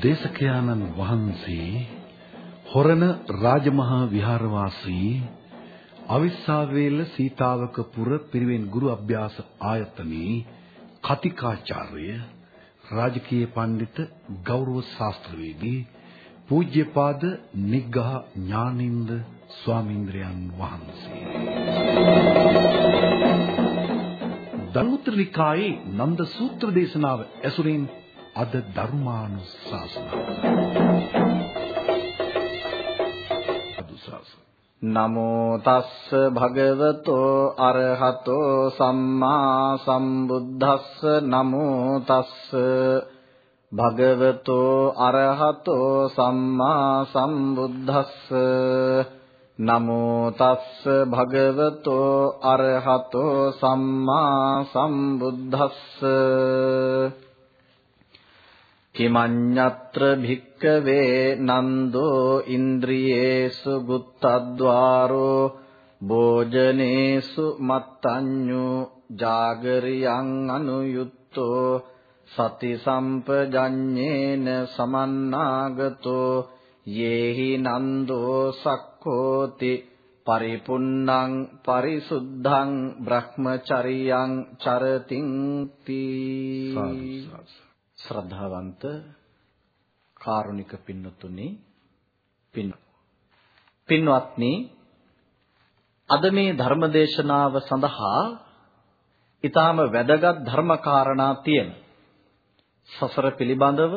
දේශකයාණන් වහන්සේ හොරණ රාජමහා විහාරවාසී අවිස්සාවේල සීතාවකපුර පිරිවෙන් ගුරු අභ්‍යාස ආයතනයේ කතිකාචාර්ය රාජකීය පඬිත ගෞරව ශාස්ත්‍රවේදී පූජ්‍යපාද නිග්ඝහ ඥානින්ද ස්වාමීන්ද්‍රයන් වහන්සේ. ධර්මෝත්තර නිකායේ නන්ද සූත්‍ර දේශනාව ඇසුරින් අද ධර්මානුශාසනාව නමෝ තස්ස භගවතෝ අරහතෝ සම්මා සම්බුද්දස්ස. නමෝ තස්ස භගවතෝ අරහතෝ සම්මා සම්බුද්දස්ස. නමෝ තස්ස භගවතෝ අරහතෝ සම්මා සම්බුද්දස්ස. කිමඤ්ඤත්‍ර භික්කවේ නන්දෝ ඉන්ද්‍රියේසු ගුත්තද්වාරෝ භෝජනේසු මත්තඤ්ඤු ජාගරියං අනුයුත්තෝ සති සම්පජඤ්ඤේන සමන්නාගතෝ යේහි නන්දෝ සක්ඛෝති පරිපුන්නං පරිසුද්ධං බ්‍රහ්මචරියං චරතිං තී ශ්‍රද්ධාවන්ත කාරුණික පින්නතුනි පින් පින්වත්නි අද මේ ධර්ම දේශනාව සඳහා ඊටාම වැදගත් ධර්ම කාරණා තියෙන සසර පිළිබඳව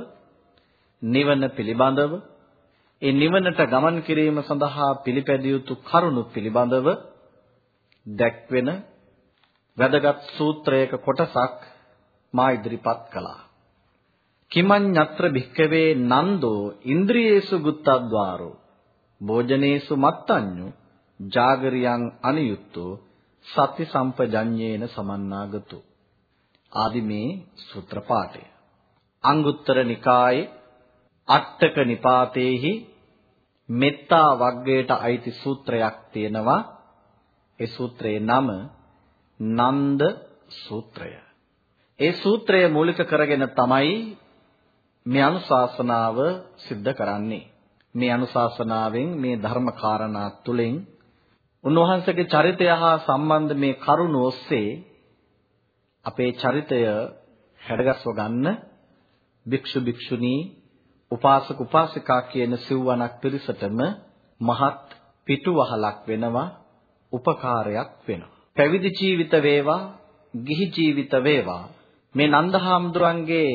නිවන පිළිබඳව ඒ නිවනට ගමන් කිරීම සඳහා පිළිපැදිය යුතු කරුණු පිළිබඳව දැක්වෙන වැදගත් සූත්‍රයක කොටසක් මා ඉදිරිපත් කළා. කිමඤ්ඤත්‍ර භික්කවේ නන්දෝ ඉන්ද්‍රියේසු ගුත්තද්වාරෝ භෝජනේසු මත්තඤ්ඤු ජාගරියං අනියුත්තෝ සති සම්පජඤ්ඤේන සමන්නාගතු ආදි මේ සූත්‍ර පාඨය. අංගුත්තර නිකායේ අට්ඨක නිපාතේහි මෙත්තා වග්ගයට අයිති සූත්‍රයක් තියෙනවා. ඒ සූත්‍රයේ නම නන්ද සූත්‍රය. ඒ සූත්‍රය මූලික කරගෙන තමයි මේ අනුශාසනාව සිද්ධ කරන්නේ. මේ අනුශාසනාවෙන් මේ ධර්ම කාරණා තුලින් උන්වහන්සේගේ චරිතය හා සම්බන්ධ මේ කරුණ ඔස්සේ අපේ චරිතය හැඩගස්ව ගන්න භික්ෂු භික්ෂුණී උපාසක උපාසිකා කියන සිව්වණක් පිරිසටම මහත් පිටුවහලක් වෙනවා උපකාරයක් වෙනවා. පැවිදි ජීවිත වේවා, ගිහි ජීවිත වේවා මේ නන්දහාමුදුරන්ගේ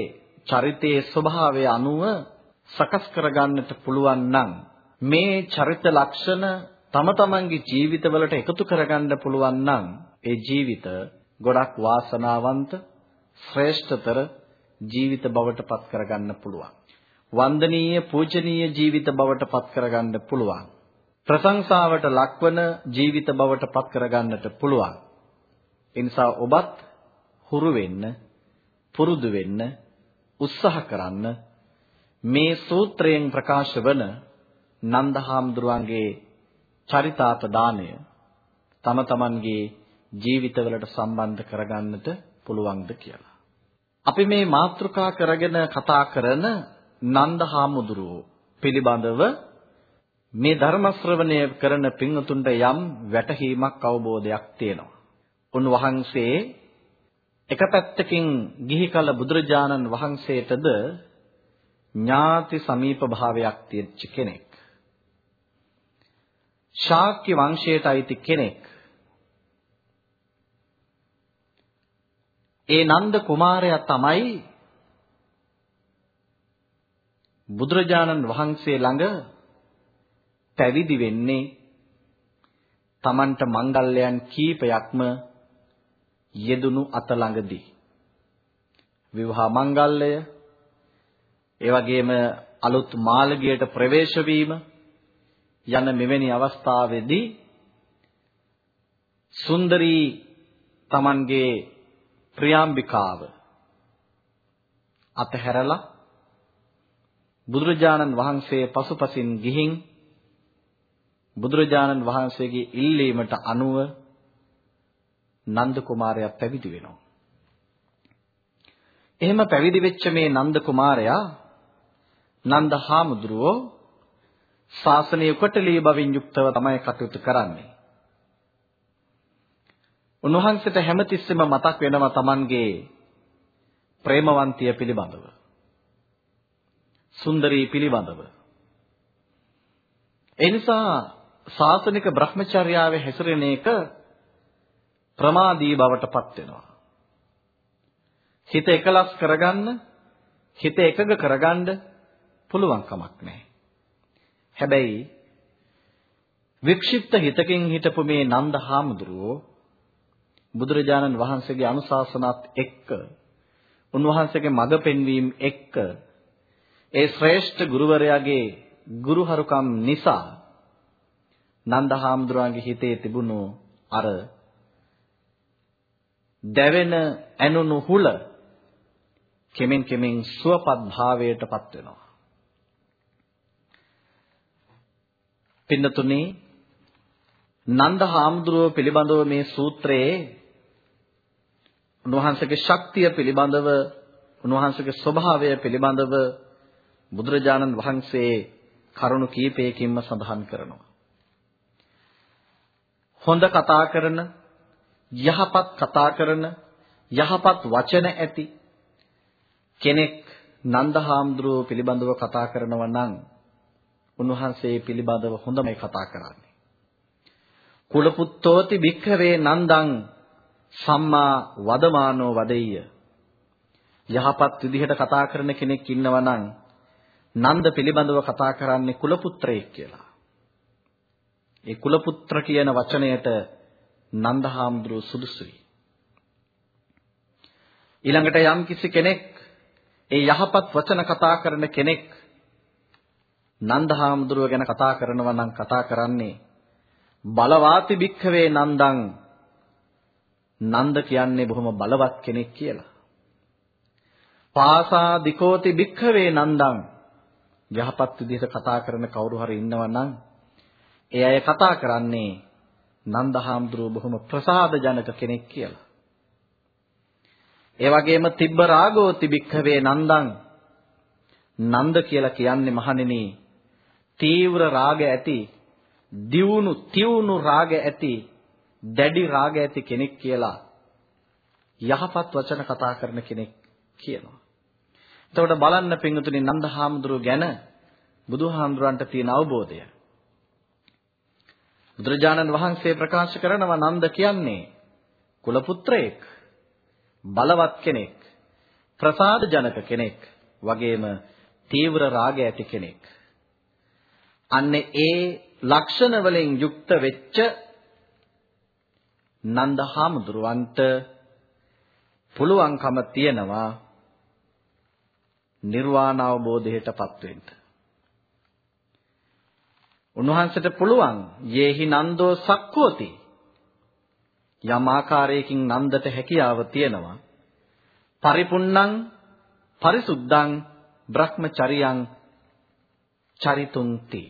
චරිතයේ ස්වභාවය අනුව සකස් කරගන්නට පුළුවන් නම් මේ චරිත ලක්ෂණ තම තමන්ගේ ජීවිතවලට එකතු කරගන්න පුළුවන් නම් ඒ ජීවිත ගොඩක් වාසනාවන්ත ශ්‍රේෂ්ඨතර ජීවිත බවට පත් කරගන්න පුළුවන්. වන්දනීය පූජනීය ජීවිත බවට පත් කරගන්න පුළුවන්. ප්‍රශංසාවට ලක්වන ජීවිත බවට පත් කරගන්නට පුළුවන්. ඒ නිසා ඔබත් හුරු වෙන්න, පුරුදු වෙන්න උත්සාහ කරන්න මේ සූත්‍රයෙන් ප්‍රකාශ වන නන්දහාමුදුරුවන්ගේ චරිතාපදානය තම තමන්ගේ ජීවිතවලට සම්බන්ධ කරගන්නට පුළුවන්ද කියලා. අපි මේ මාතෘකා කරගෙන කතා කරන නන්දහාමුදුරුවෝ පිළිබඳව මේ ධර්ම ශ්‍රවණය කරන පින්වතුන්ට යම් වැටහීමක් අවබෝධයක් තියෙනවා. උන්වහන්සේ එක පැත්තකින් ගිහි කල බුදුරජාණන් වහන්සේටද ඥාති සමීප භාවයක් තියෙච්ච කෙනෙක්. ශාක්‍ය වංශයට අයිති කෙනෙක්. ඒ නන්ද කුමාරයා තමයි බුදුරජාණන් වහන්සේ ළඟ පැවිදි වෙන්නේ Tamanට මංගල්‍යයන් කීපයක්ම යෙදුණු අත ළඟදී. විවාහ මංගල්‍යය ඒ වගේම අලුත් මාළගියට ප්‍රවේශ වීම යන මෙවැනි අවස්ථාවේදී සුන්දරී Tamanගේ ප්‍රියාම්බිකාව අතහැරලා බුදුරජාණන් වහන්සේ පසුපසින් ගිහින් බුදුරජාණන් වහන්සේගේ ඉල්ලීමට අනුව නන්ද කුමාරයා පැවිදි වෙනවා. එහෙම පැවිදි වෙච්ච මේ නන්ද කුමාරයා නන්ද හාමුදුරුවෝ ශාසනය උකටලී බවින් යුක්තව තමයි කටයුතු කරන්නේ. උන්වහන්සේට හැමතිස්සෙම මතක් වෙනවා Tamanගේ ප්‍රේමවන්තිය පිළිබඳව. සුන්දරී පිළිබඳව. ඒ නිසා ශාසනික Brahmacharyaවේ හැසිරෙන එක ප්‍රමාදී බවට පත් වෙනවා. හිත එකලස් කරගන්න, හිත එකග කරගන්න පුළුවන් කමක් නැහැ. හැබැයි වික්ෂිප්ත හිතකින් හිටපු මේ නන්ද හාමුදුරුවෝ බුදුරජාණන් වහන්සේගේ අනුශාසනාත් එක්ක උන්වහන්සේගේ මඟ පෙන්වීම එක්ක ඒ ශ්‍රේෂ්ඨ ගුරුවරයාගේ ගුරුහරුකම් නිසා නන්ද හාමුදුරුවන්ගේ හිතේ තිබුණු අර දැවෙන ඇනුණු හුල කෙමෙන් කෙමෙන් සුවපත් භාවයටපත් වෙනවා. පින්නතුනි නන්ද හාමුදුරුව පිළිබඳව මේ සූත්‍රයේ උන්වහන්සේගේ ශක්තිය පිළිබඳව උන්වහන්සේගේ ස්වභාවය පිළිබඳව බුදුරජාණන් වහන්සේ කරුණු කීපයකින්ම සඳහන් කරනවා. හොඳ කතා කරන, යහපත් කතා කරන, යහපත් වචන ඇති කෙනෙක් නන්දහාමුදුරුව පිළිබඳව කතා කරනවා නම් උන්වහන්සේ පිළිබඳව හොඳමයි කතා කරන්නේ. කුල පුත්තෝති භික්ඛවේ නන්දං සම්මා වදමානෝ වදෙය්‍ය. යහපත් විදිහට කතා කරන කෙනෙක් ඉන්නවා නම් නන්ද පිළිබඳව කතා කරන්නේ කුල පුත්‍රයෙක් කියලා. ඒ කුල පුත්‍ර කියන වචනයට නන්දහාමුදුරුව සුදුසුයි. ඊළඟට යම් කිසි කෙනෙක් ඒ යහපත් වචන කතා කරන කෙනෙක් නන්දහාමුදුරුව ගැන කතා කරනවා නම් කතා කරන්නේ බලවාති භික්ඛවේ නන්දං නන්ද කියන්නේ බොහොම බලවත් කෙනෙක් කියලා. පාසා දිකෝති භික්ඛවේ නන්දං යහපත් විදිහට කතා කරන කවුරු හරි ඉන්නවා නම් ඒ අය කතා කරන්නේ නන්දහාමුදුරුව බොහොම ප්‍රසාද ජනක කෙනෙක් කියලා. ඒ වගේම තිබ්බ රාගෝ තිබික්ඛවේ නන්දං නන්ද කියලා කියන්නේ මහණෙනි තීව්‍ර රාග ඇති දියුණු තියුණු රාග ඇති දැඩි රාග ඇති කෙනෙක් කියලා යහපත් වචන කතා කරන කෙනෙක් කියනවා. එතකොට බලන්න පින්වතුනි නන්දහාමුදුරුව ගැන බුදුහාමුදුරන්ට තියෙන අවබෝධය. බුදුරජාණන් වහන්සේ ප්‍රකාශ කරනවා නන්ද කියන්නේ කුල පුත්‍රයෙක්. බලවත් කෙනෙක් ප්‍රසාද ජනක කෙනෙක් වගේම තීව්‍ර රාග ඇති කෙනෙක් අන්නේ ඒ ලක්ෂණ වලින් යුක්ත වෙච්ච නන්දහාමුදුරුවන්ට පුළුවන්කම තියනවා නිර්වාණ අවබෝධයටපත් වෙන්න. උන්වහන්සේට පුළුවන් යේහි නන්දෝ සක්කෝති යම් ආකාරයකින් නන්දට හැකියාව තියෙනවා. පරිපුන්නං පරිසුද්ධං බ්‍රහ්මචරියං චරිතුන්ති.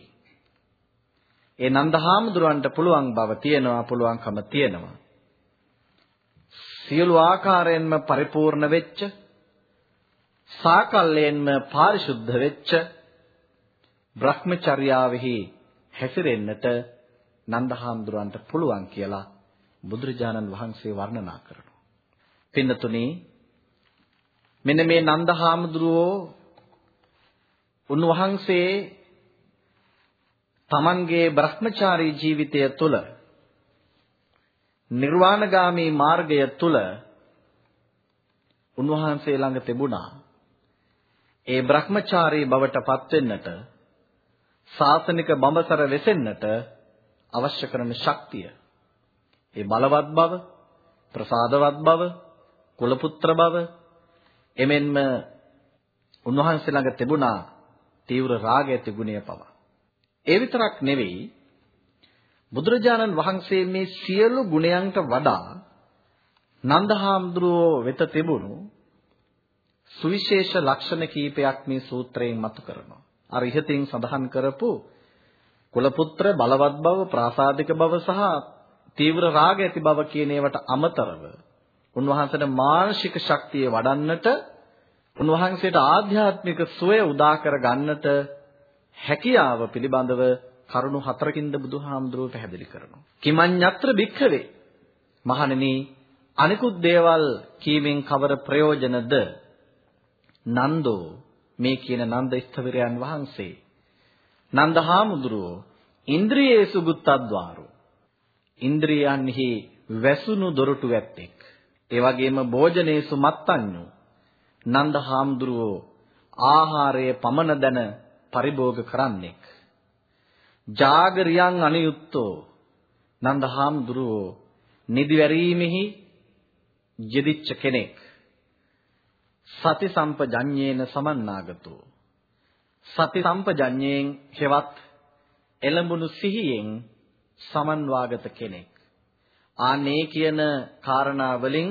ඒ නන්දහාමුදුරන්ට පුළුවන් බව තියෙනවා පුළුවන්කම තියෙනවා. සියලු ආකාරයෙන්ම පරිපූර්ණ වෙච්ච සාකල්යෙන්ම පාරිශුද්ධ වෙච්ච බ්‍රහ්මචර්යාවෙහි හැසිරෙන්නට නන්දහාමුදුරන්ට පුළුවන් කියලා බුදුරජාණන් වහන්සේ වර්ණනා කරනවා. පින්නතුනි මෙන්න මේ නන්දහාමුදුරුවෝ උන්වහන්සේ තමන්ගේ බ්‍රහ්මචාරී ජීවිතය තුළ නිර්වාණගාමී මාර්ගය තුළ උන්වහන්සේ ළඟ තිබුණා ඒ බ්‍රහ්මචාරී බවට පත් වෙන්නට ශාසනික බඹසර වෙසෙන්නට අවශ්‍ය කරන ශක්තිය ඒ බලවත් බව, ප්‍රසාදවත් බව, කුලපුත්‍ර බව එමෙන්ම උන්වහන්සේ ළඟ තිබුණා තීව්‍ර රාගය තිබුණේ පව. ඒ විතරක් නෙවෙයි බුදුරජාණන් වහන්සේ මේ සියලු ගුණයන්ට වඩා නන්දහාමුදුරුවෝ වෙත තිබුණු සුවිශේෂ ලක්ෂණ කීපයක් මේ සූත්‍රයෙන් මතු කරනවා. අර ඉහතින් සඳහන් කරපු කුලපුත්‍ර බලවත් බව, ප්‍රාසාදික බව සහ තීව්‍ර රාග ඇති බව කියන ඒවට අමතරව උන්වහන්සේට මානසික ශක්තිය වඩන්නට උන්වහන්සේට ආධ්‍යාත්මික සුවය උදා කර ගන්නට හැකියාව පිළිබඳව කරුණු හතරකින්ද බුදුහාමුදුරුවෝ පැහැදිලි කරනවා. කිමඤ්ඤත්‍ර භික්ඛවේ මහණෙනි අනිකුත් දේවල් කීමෙන් කවර ප්‍රයෝජනද? නන්දෝ මේ කියන නන්ද ස්ථවිරයන් වහන්සේ. නන්දහාමුදුරුවෝ ඉන්ද්‍රියේසු ගුත්තද්වාරෝ ඉන්ද්‍රියන්හි වැසුණු දොරටු ඇත්තෙක් ඒ වගේම භෝජනේසු මත්තඤ්ඤු. නන්දහාමුදුරුවෝ ආහාරයේ පමන දන පරිභෝග කරන්නෙක්. ජාගරියන් අනියුත්තෝ. නන්දහාමුදුරුවෝ නිදිවැරීමෙහි යෙදිච්ච කෙනෙක්. සති සම්පජඤ්ඤේන සමන්නාගතෝ. සති සම්පජඤ්ඤයෙන් හෙවත් එළඹුණු සිහියෙන් සමන්වාගත කෙනෙක්. ආනේ කියන කාරණා වලින්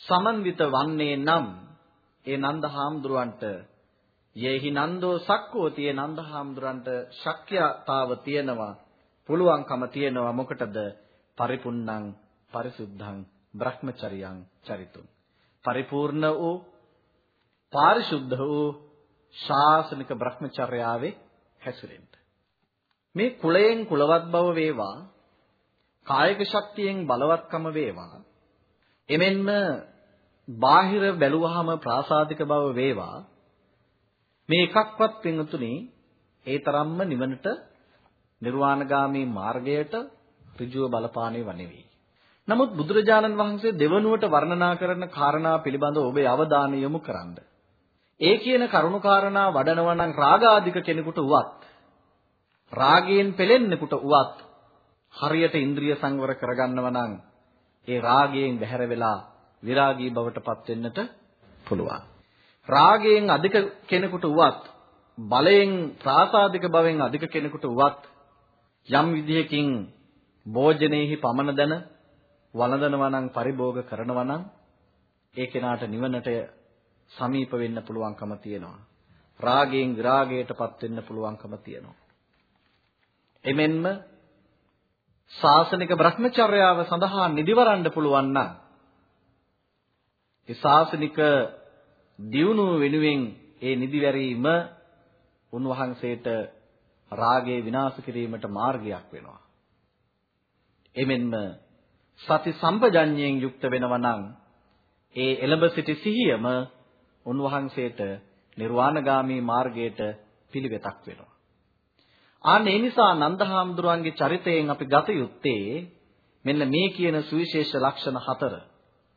සමන්විත වන්නේ නම් ඒ නන්දහාමුදුරන්ට යේහි නන්දෝ සක්කෝති ඒ නන්දහාමුදුරන්ට ශක්්‍යතාව තියෙනවා පුළුවන්කම තියෙනවා මොකටද? පරිපුන්නං පරිසුද්ධං බ්‍රහ්මචරියං චරිතුං. පරිපූර්ණ වූ පාරිශුද්ධ වූ ශාසනික බ්‍රහ්මචර්යාවේ හැසිරෙන්න මේ කුලයෙන් කුලවත් බව වේවා කායික ශක්තියෙන් බලවත්කම වේවා එමෙන්ම බාහිර බැලුවහම ප්‍රාසාදික බව වේවා මේ එකක්වත් පින්තුනි ඒ තරම්ම නිවනට නිර්වාණගාමී මාර්ගයට ඍජුව බලපානේ වනෙවි. නමුත් බුදුරජාණන් වහන්සේ දෙවනුවට වර්ණනා කරන කාරණා පිළිබඳව ඔබේ අවධානය යොමු කරන්න. ඒ කියන කරුණු කාරණා වඩනවා නම් රාගාධික කෙනෙකුට උවත් රාගයෙන් පෙලෙන්නෙකුට උවත් හරියට ඉන්ද්‍රිය සංවර කරගන්නව නම් ඒ රාගයෙන් බැහැර වෙලා විරාගී බවට පත් වෙන්නට පුළුවන්. රාගයෙන් අධික කෙනෙකුට උවත් බලයෙන් ප්‍රාසාදික භවෙන් අධික කෙනෙකුට උවත් යම් විදියකින් භෝජනයේහි පමන දන වළඳනවා නම් පරිභෝග කරනවා නම් ඒ කෙනාට නිවනට සමීප වෙන්න පුළුවන්කම තියෙනවා. රාගයෙන් විරාගයටපත් වෙන්න පුළුවන්කම තියෙනවා. එමෙන්ම ශාසනික භ්‍රමචර්යාව සඳහා නිදිවරන්න පුළුවන් නම් ඒ ශාසනික දියුණුව වෙනුවෙන් ඒ නිදිවැරීම උන්වහන්සේට රාගය විනාශ කිරීමට මාර්ගයක් වෙනවා. එමෙන්ම සති සම්පජඤ්ඤයෙන් යුක්ත වෙනවා නම් ඒ එළඹ සිටි සිහියම උන්වහන්සේට නිර්වාණගාමී මාර්ගයට පිළිවෙතක් වෙනවා. ආන්න ඒ නිසා නන්දහාමුදුරන්ගේ චරිතයෙන් අපි ගත යුත්තේ මෙන්න මේ කියන සුවිශේෂ ලක්ෂණ හතර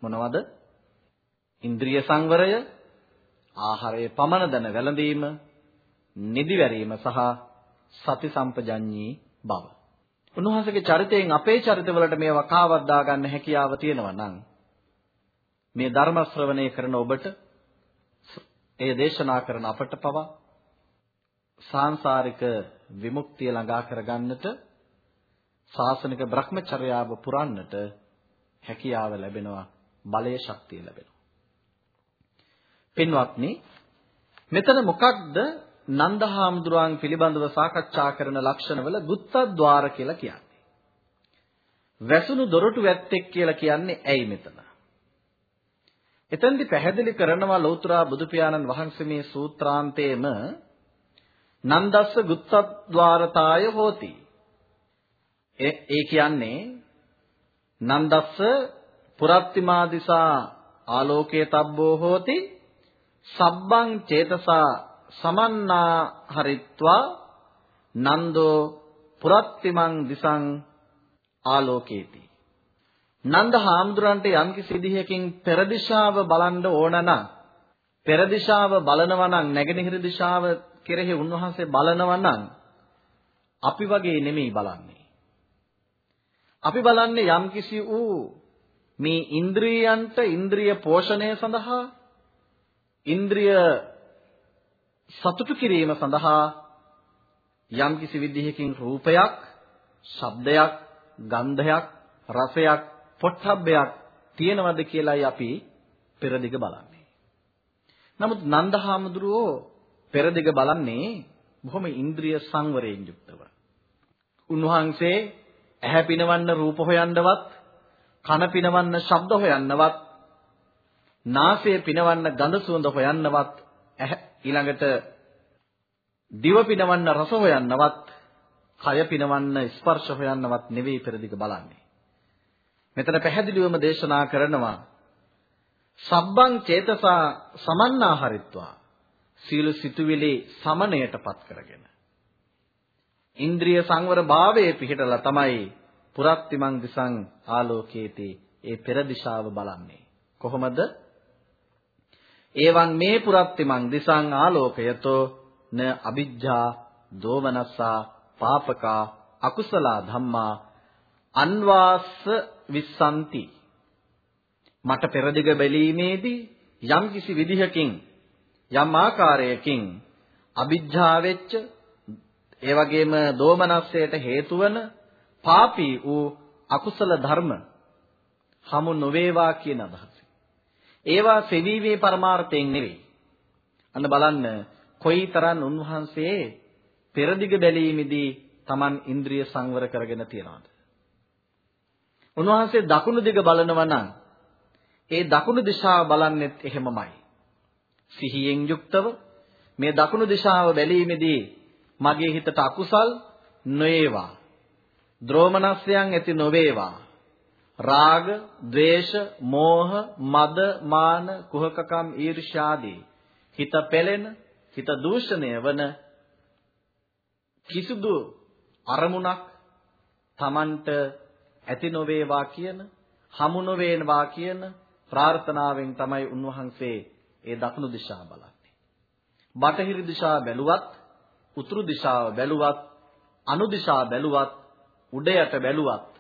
මොනවද? ඉන්ද්‍රිය සංවරය, ආහාරයේ පමන දන වැළඳීම, නිදිවැරීම සහ සති සම්පජඤ්ඤී බව. උන්වහන්සේගේ චරිතයෙන් අපේ චරිතවලට මේ වකාවක් දාගන්න හැකියාව තියෙනවා නම් මේ ධර්ම ශ්‍රවණය කරන ඔබට එය දේශනා කරන අපට පවා සාංශාරික විමුක්තිය ළඟා කරගන්නට ශාසනික භ්‍රමචර්යාව පුරන්නට හැකියාව ලැබෙනවා බලයේ ශක්තිය ලැබෙනවා. පින්වත්නි මෙතන මොකක්ද නන්දහාමුදුරුවන් පිළිබඳව සාකච්ඡා කරන ලක්ෂණවල ගුත්තද්්වාර කියලා කියන්නේ. වැසුණු දොරටු වැත්තෙක් කියලා කියන්නේ ඇයි මෙතන? එතෙන්දි පැහැදිලි කරනවා ලෞතර බුදු පියාණන් වහන්සේ මේ සූත්‍රාන්තයේම නන්දස්ස ගුත්තද්්වාරතාය හෝති. ඒ කියන්නේ නන්දස්ස පුරත්තිමා දිසා ආලෝකයේ තබ්බෝ හෝති සබ්බං චේතසා සමන්නා හරිත්වා නන්දෝ පුරත්තිමන් දිසං ආලෝකේති. නන්ද හාමුදුරන්ට යම්කිසි විදිහකින් පෙර දිශාව බලන්න ඕන නම් පෙර දිශාව බලනවා නම් නැගෙනහිර දිශාව කෙරෙහි උන්වහන්සේ බලනවා නම් අපි වගේ නෙමෙයි බලන්නේ. අපි බලන්නේ යම්කිසි වූ මේ ඉන්ද්‍රියයන්ට ඉන්ද්‍රිය පෝෂණය සඳහා ඉන්ද්‍රිය සතුටු කිරීම සඳහා යම්කිසි විදිහකින් රූපයක්, ශබ්දයක්, ගන්ධයක්, රසයක්, පොට්ටබ්බයක් තියෙනවද කියලායි අපි පෙරදිග බලන්නේ. නමුත් නන්දහාමුදුරුවෝ පෙරදිග බලන්නේ බොහොම ඉන්ද්‍රිය සංවරයෙන් යුක්තව. උන්වහන්සේ ඇහැ පිනවන්න රූප හොයන්නවත්, කන පිනවන්න ශබ්ද හොයන්නවත්, නාසය පිනවන්න ගඳ සුවඳ හොයන්නවත් ඊළඟට දිව පිනවන්න රස හොයන්නවත් කය පිනවන්න ස්පර්ශ හොයන්නවත් නෙවෙයි පෙරදිග බලන්නේ. මෙතන පැහැදිලිවම දේශනා කරනවා සබ්බං චේතසා සමන්නාහරිත්වා සීල සිතුවිලි සමණයටපත් කරගෙන. ඉන්ද්‍රිය සංවර භාවයේ පිහිටලා තමයි පුරත්තිමන් දිසං ආලෝකේති ඒ පෙර දිශාව බලන්නේ. කොහොමද? එවං මේ පුරත්තිමන් දිසං ආලෝකයතෝ න අ비ජ්ජා දෝමනස්සා පාපකා අකුසල ධම්මා අන්වාස්ස විස්සන්ති මට පෙරදිග බැලීමේදී යම් කිසි විදිහකින් යම් ආකාරයකින් අවිජ්ජා වෙච්ච ඒ වගේම දෝමනස්සයට හේතු වන පාපී වූ අකුසල ධර්ම හමු නොවේවා කියන අදහස. ඒවා සෙවීමේ පරමාර්ථයෙන් නෙවෙයි. අන්න බලන්න කොයිතරම් උන්වහන්සේ පෙරදිග බැලීමේදී Taman ඉන්ද්‍රිය සංවර කරගෙන තියනවාද? උන්වහන්සේ දකුණු දිග බලනවා නම් ඒ දකුණු දිශාව බලන්නෙත් එහෙමමයි. සිහියෙන් යුක්තව මේ දකුණු දිශාව බැලීමේදී මගේ හිතට අකුසල් නොවේවා. ද්‍රෝමනස්යන් ඇති නොවේවා. රාග, ద్వේෂ, මෝහ, මද, මාන, කුහකකම්, ඊර්ෂ්‍යාදී හිත පෙළෙන, හිත දූෂණය වන කිසිදු අරමුණක් Tamanට ඇති නොවේවා කියන, හමු නොවේවා කියන ප්‍රාර්ථනාවෙන් තමයි උන්වහන්සේ ඒ දකුණු දිශාව බලන්නේ. බටහිර දිශාව බැලුවත්, උතුරු දිශාව බැලුවත්, අනු දිශාව බැලුවත්, උඩ යට බැලුවත්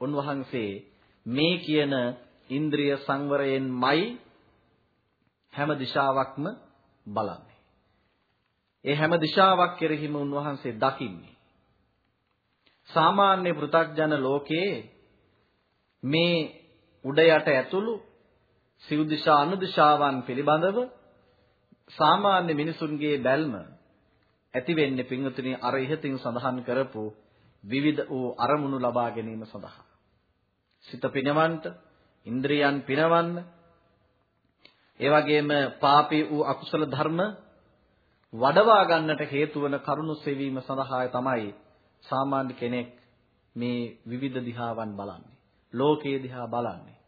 උන්වහන්සේ මේ කියන ඉන්ද්‍රිය සංවරයෙන්මයි හැම දිශාවක්ම බලන්නේ. ඒ හැම දිශාවක් කෙරෙහිම උන්වහන්සේ දකින්නේ. සාමාන්‍ය පෘථග්ජන ලෝකයේ මේ උඩ යට ඇතුළු සිව් දිශා අනු දිශාවන් පිළිබඳව සාමාන්‍ය මිනිසුන්ගේ බැල්ම ඇති වෙන්නේ පින්වතුනි අර ඉහතින් සඳහන් කරපු විවිධ වූ අරමුණු ලබා ගැනීම සඳහා. සිත පිනවන්ට, ඉන්ද්‍රියන් පිනවන්න, ඒ වගේම පාපී වූ අකුසල ධර්ම වඩවා ගන්නට හේතු වන කරුණු සෙවීම සඳහා තමයි සාමාන්‍ය කෙනෙක් මේ විවිධ දිහාවන් බලන්නේ. ලෝකයේ දිහා බලන්නේ.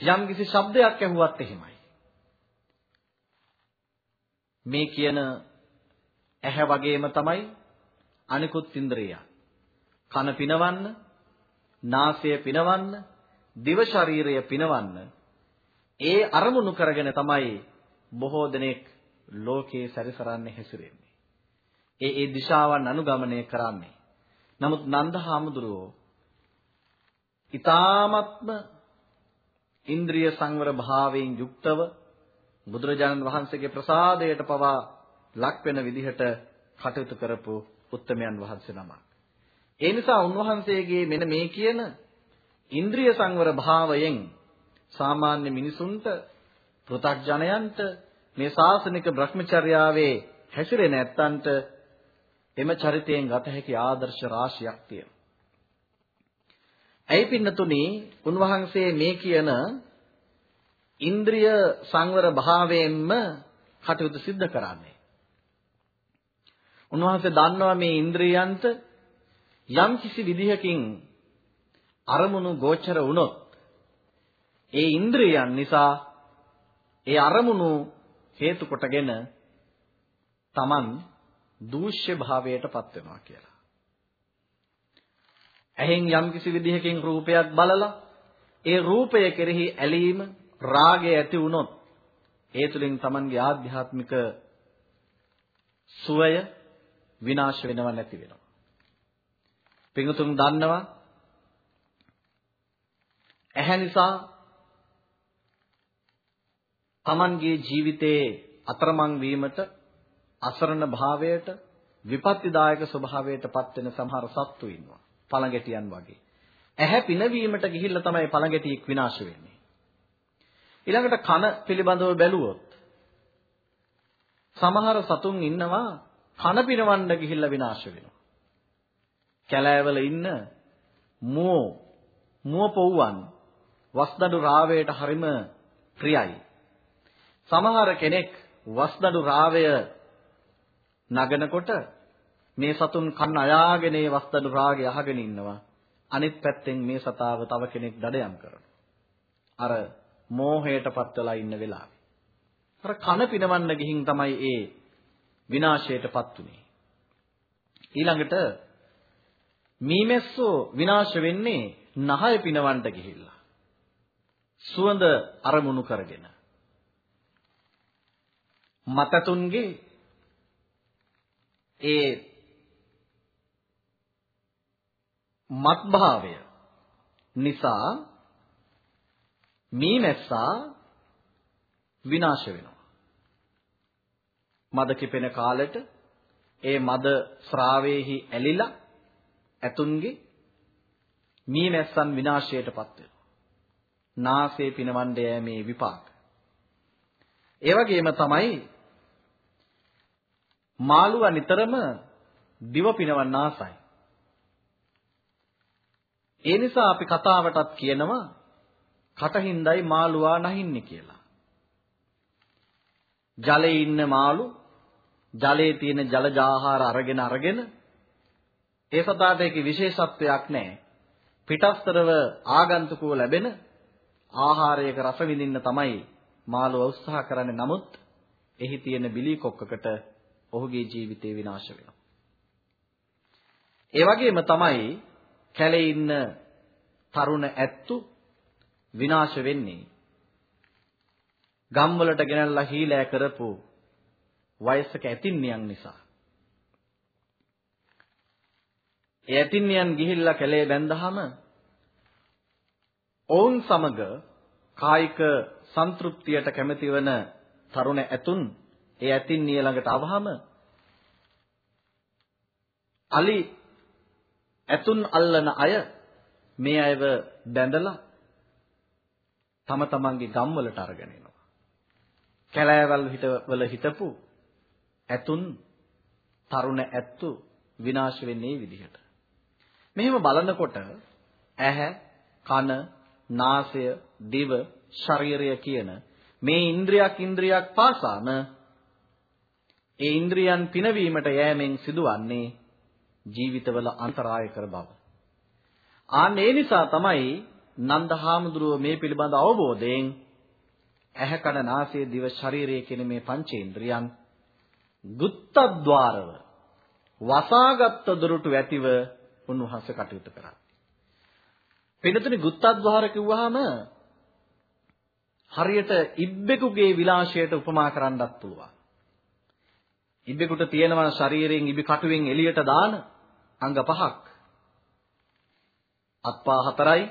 යම් කිසි ශබ්දයක් ඇහුවත් එහෙමයි. මේ කියන ඇහැ වගේම තමයි අනිකුත් ඉන්ද්‍රිය. කන පිනවන්න, නාසය පිනවන්න, දිව ශරීරය පිනවන්න. ඒ අරමුණු කරගෙන තමයි බොහෝ දෙනෙක් ලෝකේ සැරිසරන්නේ හැසිරෙන්නේ. ඒ ඒ දිශාවන් අනුගමනය කරන්නේ. නමුත් නන්දහාමුදුරුවෝ ඊ타ත්ම ඉන්ද්‍රිය සංවර භාවයෙන් යුක්තව බුදුරජාණන් වහන්සේගේ ප්‍රසාදයට පවා ලක් වෙන විදිහට කටයුතු කරපු උත්තමයන් වහන්සේ නමක්. ඒ නිසා උන්වහන්සේගේ මෙන්න මේ කියන ඉන්ද්‍රිය සංවර භාවයෙන් සාමාන්‍ය මිනිසුන්ට පෘථග්ජනයන්ට මේ ශාසනික භ්‍රමචර්යාවේ හැසිරෙන ඇත්තන්ට එම චරිතයෙන් ගත හැකි ආදර්ශ රාශියක් තියෙනවා. ඇයි පින්නතුනි උන්වහන්සේ මේ කියන ඉන්ද්‍රිය සංවර භාවයෙන්ම කටයුතු සිද්ධ කරන්නේ. උන්වහන්සේ දන්නවා මේ ඉන්ද්‍රියන්ට යම් කිසි විදිහකින් අරමුණු ගෝචර වුණොත් ඒ ඉන්ද්‍රියන් නිසා ඒ අරමුණු හේතු කොටගෙන Taman දූෂ්‍ය භාවයටපත් වෙනවා කියලා. ඇහෙන් යම්කිසි විදිහකින් රූපයක් බලලා ඒ රූපය කෙරෙහි ඇලීම රාගය ඇති වුණොත් ඒ තුලින් Tamanගේ ආධ්‍යාත්මික සුවය විනාශ වෙනව නැති වෙනවා. පිඟුතුන් දන්නවා ඇහැ නිසා Tamanගේ ජීවිතයේ අතරමං වීමට අසරණ භාවයට විපත්තිදායක ස්වභාවයට පත් වෙන සමහර සත්තු ඉන්නවා. පළඟැටියන් වගේ. ඇහැ පිනවීමට ගිහිල්ලා තමයි පළඟැටියෙක් විනාශ වෙන්නේ. ඊළඟට කන පිළිබඳව බැලුවොත් සමහර සතුන් ඉන්නවා කන පිනවන්න ගිහිල්ලා විනාශ වෙනවා. කැලෑවල ඉන්න මුව මුව පොව්වන් වස්දඩු රාවයට හරිම ප්‍රියයි. සමහර කෙනෙක් වස්දඩු රාවය නගනකොට මේ සතුන් කන්න අයාගෙන ඒ වස්දඩු රාගය අහගෙන ඉන්නවා. අනිත් පැත්තෙන් මේ සතාව තව කෙනෙක් දඩයම් කරනවා. අර මෝහයටපත් වෙලා ඉන්න වෙලාවේ. අර කන පිනවන්න ගිහින් තමයි ඒ විනාශයටපත් උනේ. ඊළඟට මීමැස්සෝ විනාශ වෙන්නේ නහය පිනවන්න ගිහිල්ලා. සුවඳ අරමුණු කරගෙන. මතතුන්ගේ ඒ මත්භාවය නිසා මීමැස්සා විනාශ වෙනවා. මද කිපෙන කාලෙට ඒ මද ශ්‍රාවේහි ඇලිලා ඇතුන්ගේ මීමැස්සන් විනාශයටපත් වෙනවා. නාසයේ පිනවන්න යෑමේ විපාක. ඒ වගේම තමයි මාළුවා නිතරම දිව පිනවන්න ආසයි. ඒ නිසා අපි කතාවටත් කියනවා කටින්දයි මාළුවා නැහින්නේ කියලා. ජලයේ ඉන්න මාළු ජලයේ තියෙන ජලජ ආහාර අරගෙන අරගෙන ඒ සතාට ඒකේ විශේෂත්වයක් නැහැ. පිටස්තරව ආගන්තුකව ලැබෙන ආහාරයක රස විඳින්න තමයි මාළුව උත්සාහ කරන්නේ. නමුත් එහි තියෙන බිලි කොක්කකට ඔහුගේ ජීවිතේ විනාශ වෙනවා. ඒ වගේම තමයි කැලේ ඉන්න තරුණ ඇත්තු විනාශ වෙන්නේ. ගම් වලට ගෙනල්ලා හීලෑ කරපු වයසක ඇතින්නියන් නිසා. ඒ ඇතින්නියන් ගිහිල්ලා කැලේ බැඳහම ඔවුන් සමග කායික සන්තුෂ්තියට කැමති වන තරුණ ඇතුන් ඒ ඇතින්නිය ළඟට આવහම අලි ඇතුන් අල්ලන අය මේ අයව බැඳලා තම තමන්ගේ ගම් වලට අරගෙන එනවා. කැලෑවල් හිටවල හිටපු ඇතුන් තරුණ ඇත්තු විනාශ වෙන්නේ මේ විදිහට. මෙහෙම බලනකොට ඇහැ, කන, නාසය, දිව, ශරීරය කියන මේ ඉන්ද්‍රියක් ඉන්ද්‍රියක් පාසාම ඒ ඉන්ද්‍රියන් පිනවීමට යෑමෙන් සිදුවන්නේ ජීවිතවල අන්තරාය කර බව. ආන් ඒ නිසා තමයි නන්දහාමුදුරුව මේ පිළිබඳ අවබෝධයෙන් ඇහැ කන නාසය දිව ශරීරය කියන මේ පංචේන්ද්‍රයන් ගුත්තද්්වාරව වසාගත් දොරටු ඇතිව උන්වහන්සේ කටයුතු කරා. පින්නතුනි ගුත්තද්්වාර කිව්වහම හරියට ඉබ්බෙකුගේ විලාශයට උපමා කරන්නත් පුළුවන්. ඉබ්බෙකුට තියෙනවා ශරීරයෙන් ඉබි කටුවෙන් එළියට දාන අංග පහක්. අත්පා හතරයි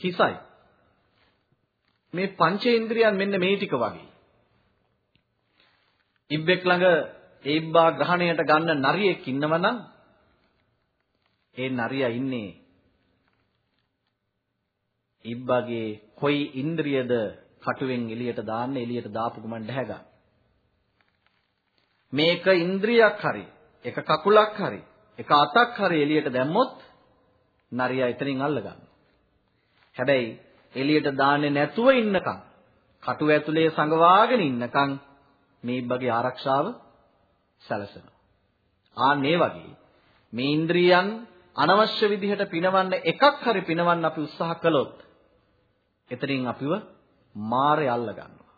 හිසයි. මේ පංචේන්ද්‍රියන් මෙන්න මේ ටික වගේ. ඉබ්බෙක් ළඟ ඒබ්බා ග්‍රහණයට ගන්න නරියෙක් ඉන්නවනම් ඒ නරියා ඉන්නේ ඉබ්බාගේ කොයි ඉන්ද්‍රියද කටුවෙන් එළියට දාන්න එළියට දාපු ගමන් ඩැහැ ගන්න. මේක ඉන්ද්‍රියක් හරි එක කකුලක් හරි එක අතක් හරි එළියට දැම්මොත් නරියා එතනින් අල්ල ගන්නවා. හැබැයි එළියට දාන්නේ නැතුව ඉන්නකම් කටුව ඇතුලේ සංගවාගෙන ඉන්නකම් මේ ඉබ්බගේ ආරක්ෂාව සැලසෙනවා. ආන් මේ වගේ මේ ඉන්ද්‍රියන් අනවශ්‍ය විදිහට පිනවන්න එකක් හරි පිනවන්න අපි උත්සාහ කළොත් එතනින් අපිව මාරය අල්ල ගන්නවා.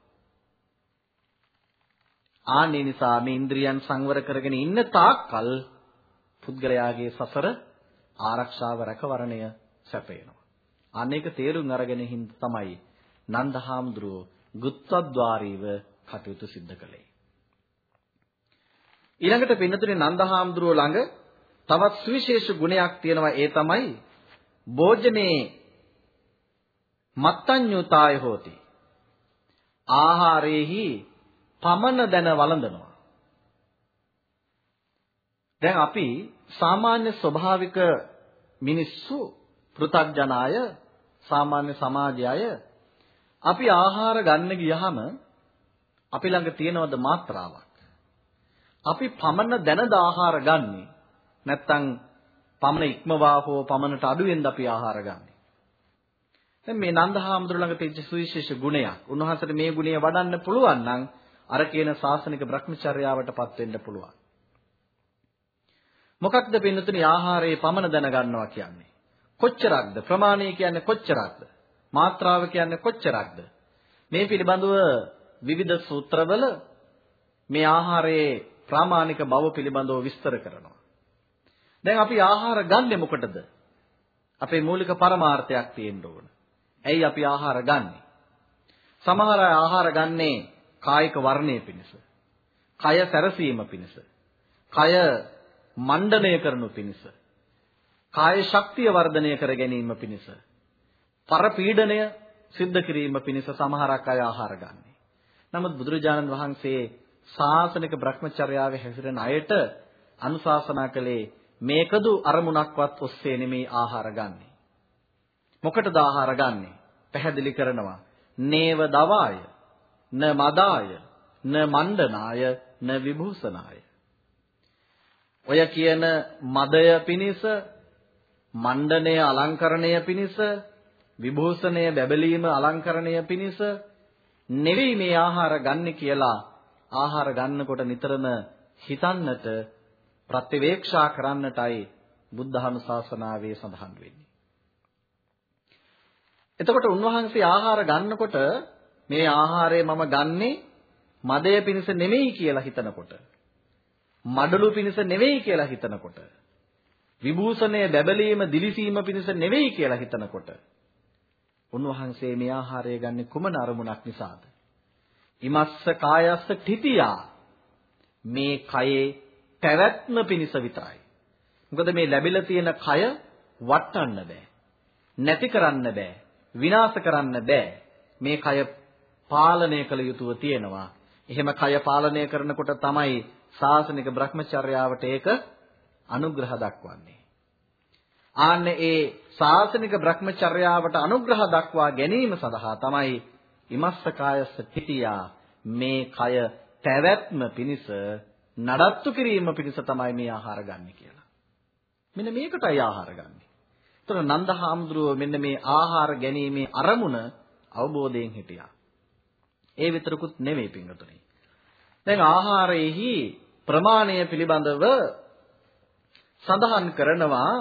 ආන්නේ නිසා මේ ඉන්ද්‍රියන් සංවර කරගෙන ඉන්න තාක්කල් පුද්ගලයාගේ සසර ආරක්ෂාව රැකවරණය සැපේනවා. අනේක තේරුම් අරගෙන හින්ද තමයි නන්දහාමුදුරුව ගුත්තද්්වාරීව කටයුතු සිද්ධ කළේ. ඊළඟට පින්නතුනේ නන්දහාමුදුරුව ළඟ තවත් සුවිශේෂ ගුණයක් තියෙනවා ඒ තමයි භෝජනේ මත්තඤ්ඤුතාය හෝති. ආහාරයේහි පමන දැන වළඳනවා. දැන් අපි සාමාන්‍ය ස්වභාවික මිනිස්සු පෘථග්ජනාය සාමාන්‍ය සමාජය අපි ආහාර ගන්න ගියහම අපි ළඟ තියෙනවද මාත්‍රාවක් අපි පමණ දැනද ආහාර ගන්නෙ නැත්තම් පමණ ඉක්මවා හෝ පමණට අඩුවෙන්ද අපි ආහාර ගන්නෙ දැන් මේ නන්දහාමුදුර ළඟ තියෙච්ච සුවිශේෂ ගුණයක්. උන්වහන්සේට මේ ගුණය වඩන්න පුළුවන් නම් අර කියන සාසනික භ්‍රමචර්යාවටපත් වෙන්න පුළුවන්. මොකක්ද පින්නතුනි ආහාරයේ පමන දැනගන්නවා කියන්නේ? කොච්චරක්ද? ප්‍රමාණය කියන්නේ කොච්චරක්ද? මාත්‍රාව කියන්නේ කොච්චරක්ද? මේ පිළිබඳව විවිධ සූත්‍රවල මේ ආහාරයේ ප්‍රාමාණික බව පිළිබඳව විස්තර කරනවා. දැන් අපි ආහාර ගන්නෙ මොකටද? අපේ මූලික පරමාර්ථයක් තියෙන්න ඕන. ඇයි අපි ආහාර ගන්නෙ? සමහර අය ආහාර ගන්නේ කායික වර්ණය පිණිස. කය සැරසීම පිණිස. කය මණ්ඩනය කරනු පිණිස. කාය ශක්තිය වර්ධනය කර ගැනීම පිණිස. පරපීඩනය සිද්ධ කිරීම පිණිස සමහරක් අය ආහාර ගන්නේ. නමුත් බුදුරජාණන් වහන්සේ ශාසනික භ්‍රමචර්යාවේ හැසිරෙන අයට අනුශාසනා කළේ මේකදු අරමුණක්වත් ඔස්සේ නෙමේ ආහාර ගන්නෙ. මොකටද ආහාර ගන්නෙ? පැහැදිලි කරනවා. නේව දවාය, න මදාය, න මණ්ඩනාය, න විභූෂනාය. ඔය කියන මදය පිනිස, මණ්ඩනය අලංකරණය පිනිස, විභූෂණය බැබලීම අලංකරණය පිනිස නෙවෙයි මේ ආහාර ගන්න කියලා ආහාර ගන්නකොට නිතරම හිතන්නට ප්‍රතිවේක්ෂා කරන්නටයි බුද්ධානුශාසනාවේ සඳහන් වෙන්නේ. එතකොට උන්වහන්සේ ආහාර ගන්නකොට මේ ආහාරය මම ගන්නේ මදය පිණිස නෙමෙයි කියලා හිතනකොට මඩලු පිණිස නෙවෙයි කියලා හිතනකොට විභූෂණය බැබලීම දිලිසීම පිණිස නෙවෙයි කියලා හිතනකොට උන්වහන්සේ මේ ආහාරය ගන්නේ කුමන අරමුණක් නිසාද? ඉමස්ස කායස්ස තිතියා මේ කයේ පැවැත්ම පිණිස විතරයි. මොකද මේ ලැබිලා තියෙන කය වටන්න බෑ. නැති කරන්න බෑ. විනාශ කරන්න බෑ. මේ කය පාලනය කළ යුතුව තියෙනවා. එහෙම කය පාලනය කරනකොට තමයි සාසනික භ්‍රමචර්යාවට ඒක අනුග්‍රහ දක්වන්නේ. ආන්න ඒ ශාසනික භ්‍රමචර්යාවට අනුග්‍රහ දක්වා ගැනීම සඳහා තමයි ඉමස්ස කායස්ස තිතියා මේ කය පැවැත්ම පිණිස නඩත්තු කිරීම පිණිස තමයි මේ ආහාර ගන්න කියලා. මෙන්න මේකටයි ආහාර ගන්නෙ. ඒතර නන්දහාමුදුරුව මෙන්න මේ ආහාර ගැනීමේ අරමුණ අවබෝධයෙන් හිටියා. ඒ විතරකුත් නෙමෙයි පින්වතුනි. දැන් ආහාරයේහි ප්‍රමාණය පිළිබඳව සඳහන් කරනවා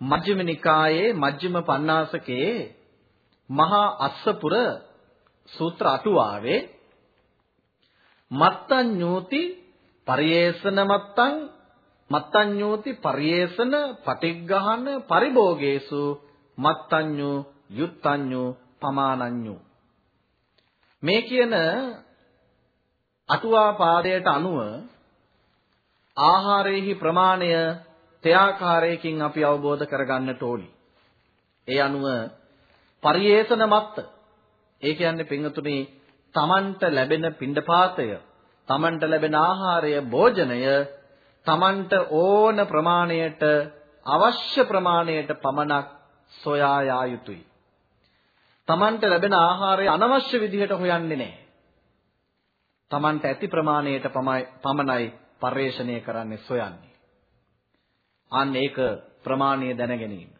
මජ්ක්‍ධිම නිකායේ මජ්ක්‍ධිම පඤ්ඤාසකේ මහා අස්සපුර සූත්‍ර අටුවාවේ මත්තඤ්ඤෝති පරියේෂණ මත්තං මත්තඤ්ඤෝති පරියේෂණ පටිග්ගහන පරිභෝගේසු මත්තඤ්ඤෝ යුත්තඤ්ඤෝ පමානඤ්ඤෝ මේ කියන අටුවා පාදයට අනුව ආහාරයේහි ප්‍රමාණය තයාකාරයකින් අපි අවබෝධ කරගන්නට ඕනි. ඒ අනුව පරියේෂණ මත්ත ඒ කියන්නේ පින්තුනේ තමන්ට ලැබෙන පිණ්ඩපාතය තමන්ට ලැබෙන ආහාරය භෝජනය තමන්ට ඕන ප්‍රමාණයට අවශ්‍ය ප්‍රමාණයට පමණක් සොයා යා යුතුයි. තමන්ට ලැබෙන ආහාරය අනවශ්‍ය විදිහට හොයන්නේ නැහැ. තමන්ට ඇති ප්‍රමාණයට පමණයි පරිශ්‍රණය කරන්නේ සොයන්නේ. අන්න ඒක ප්‍රමාණය දැන ගැනීම.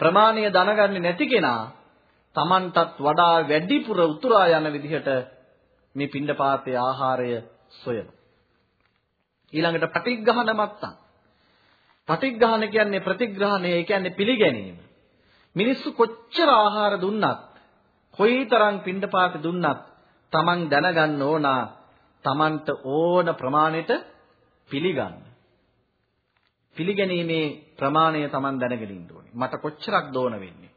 ප්‍රමාණය දැනගන්නේ නැති කෙනා Tamanටත් වඩා වැඩිපුර උතුරා යන විදිහට මේ පින්ඩපාතයේ ආහාරය සොයනවා. ඊළඟට පටිග්‍රහණ මත්තම්. පටිග්‍රහණ කියන්නේ ප්‍රතිග්‍රහණය, ඒ කියන්නේ පිළිගැනීම. මිනිස්සු කොච්චර ආහාර දුන්නත්, කොයිතරම් පින්ඩපාත දුන්නත්, Taman දැනගන්න ඕන Tamanට ඕන ප්‍රමාණයට පිළිගන්න. පිළිගැනීමේ ප්‍රමාණය Taman දැනගෙන ඉන්න ඕනේ. මට කොච්චරක් දෝන වෙන්නේ.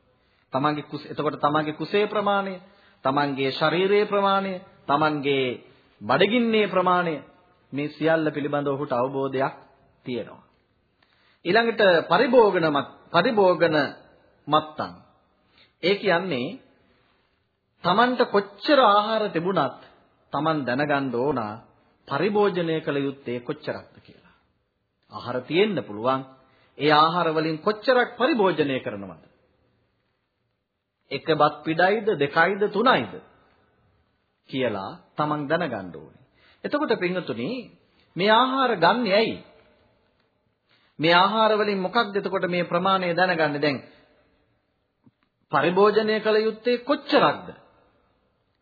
තමන්ගේ කුස එතකොට තමන්ගේ කුසේ ප්‍රමාණය, තමන්ගේ ශරීරයේ ප්‍රමාණය, තමන්ගේ බඩගින්නේ ප්‍රමාණය මේ සියල්ල පිළිබඳව ඔහුට අවබෝධයක් තියෙනවා. ඊළඟට පරිභෝගන පරිභෝගන මත්තන්. ඒ කියන්නේ තමන්ට කොච්චර ආහාර තිබුණත් තමන් දැනගන්න ඕන පරිභෝජනය කළ යුත්තේ කොච්චරක්ද කියලා. ආහාර තියෙන්න පුළුවන්. ඒ ආහාර වලින් කොච්චරක් පරිභෝජනය කරනවද? එක බත් පිඩයිද දෙකයිද තුනයිද කියලා තමන් දැනගන්න ඕනේ. එතකොට පින්වතුනි මේ ආහාර ගන්න ඇයි? මේ ආහාර වලින් මොකක්ද එතකොට මේ ප්‍රමාණය දැනගන්නේ? දැන් පරිභෝජනය කළ යුත්තේ කොච්චරක්ද?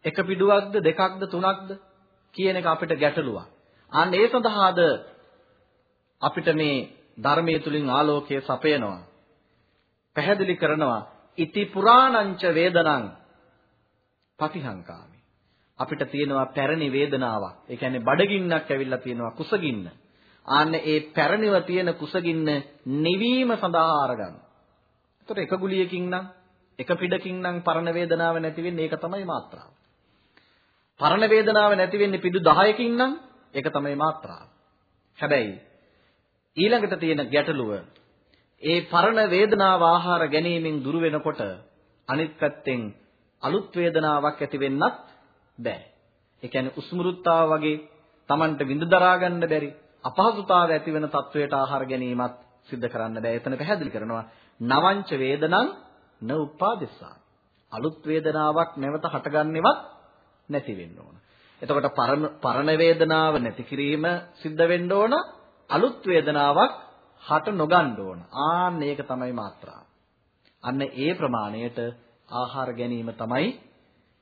එක පිඩුවක්ද දෙකක්ද තුනක්ද කියන එක අපිට ගැටලුවක්. අන්න ඒ සඳහාද අපිට මේ ධර්මයේ තුලින් ආලෝකය සපයනවා. පැහැදිලි කරනවා ඉති පුරාණංච වේදනං පටිහංකාමි. අපිට තියෙනවා පැරණි වේදනාවක්. ඒ කියන්නේ බඩගින්නක් ඇවිල්ලා තියෙනවා කුසගින්න. ආන්න ඒ පැරණිව තියෙන කුසගින්න නිවීම සඳහා අරගන්න. එතකොට එක ගුලියකින් නම් එක පිටකින් නම් පරණ වේදනාව නැති වෙන්නේ ඒක තමයි මාත්‍රාව. පරණ වේදනාව නැති වෙන්නේ පිටු 10කින් නම් ඒක තමයි මාත්‍රාව. හැබැයි ඊළඟට තියෙන ගැටලුව ඒ පරණ වේදනාව ආහාර ගැනීමෙන් දුර වෙනකොට අනිත් පැත්තෙන් අලුත් වේදනාවක් ඇති වෙන්නත් බෑ. ඒ කියන්නේ උස්මෘත්තාව වගේ Tamanට විඳ දරා ගන්න බැරි අපහසුතාවය ඇති වෙන තත්වයට ආහාර ගැනීමත් සිද්ධ කරන්න බෑ. එතන පැහැදිලි කරනවා නවංච වේදනං න උපාදෙස්සා. අලුත් වේදනාවක් නැවත හටගන්නේවත් නැති වෙන්න ඕන. එතකොට පරණ වේදනාව නැති කිරීම සිද්ධ වෙන්න ඕන අලුත් වේදනාවක් හට නොගන්න ඕන. ආන්න ඒක තමයි මාත්‍රාව. අන්න ඒ ප්‍රමාණයට ආහාර ගැනීම තමයි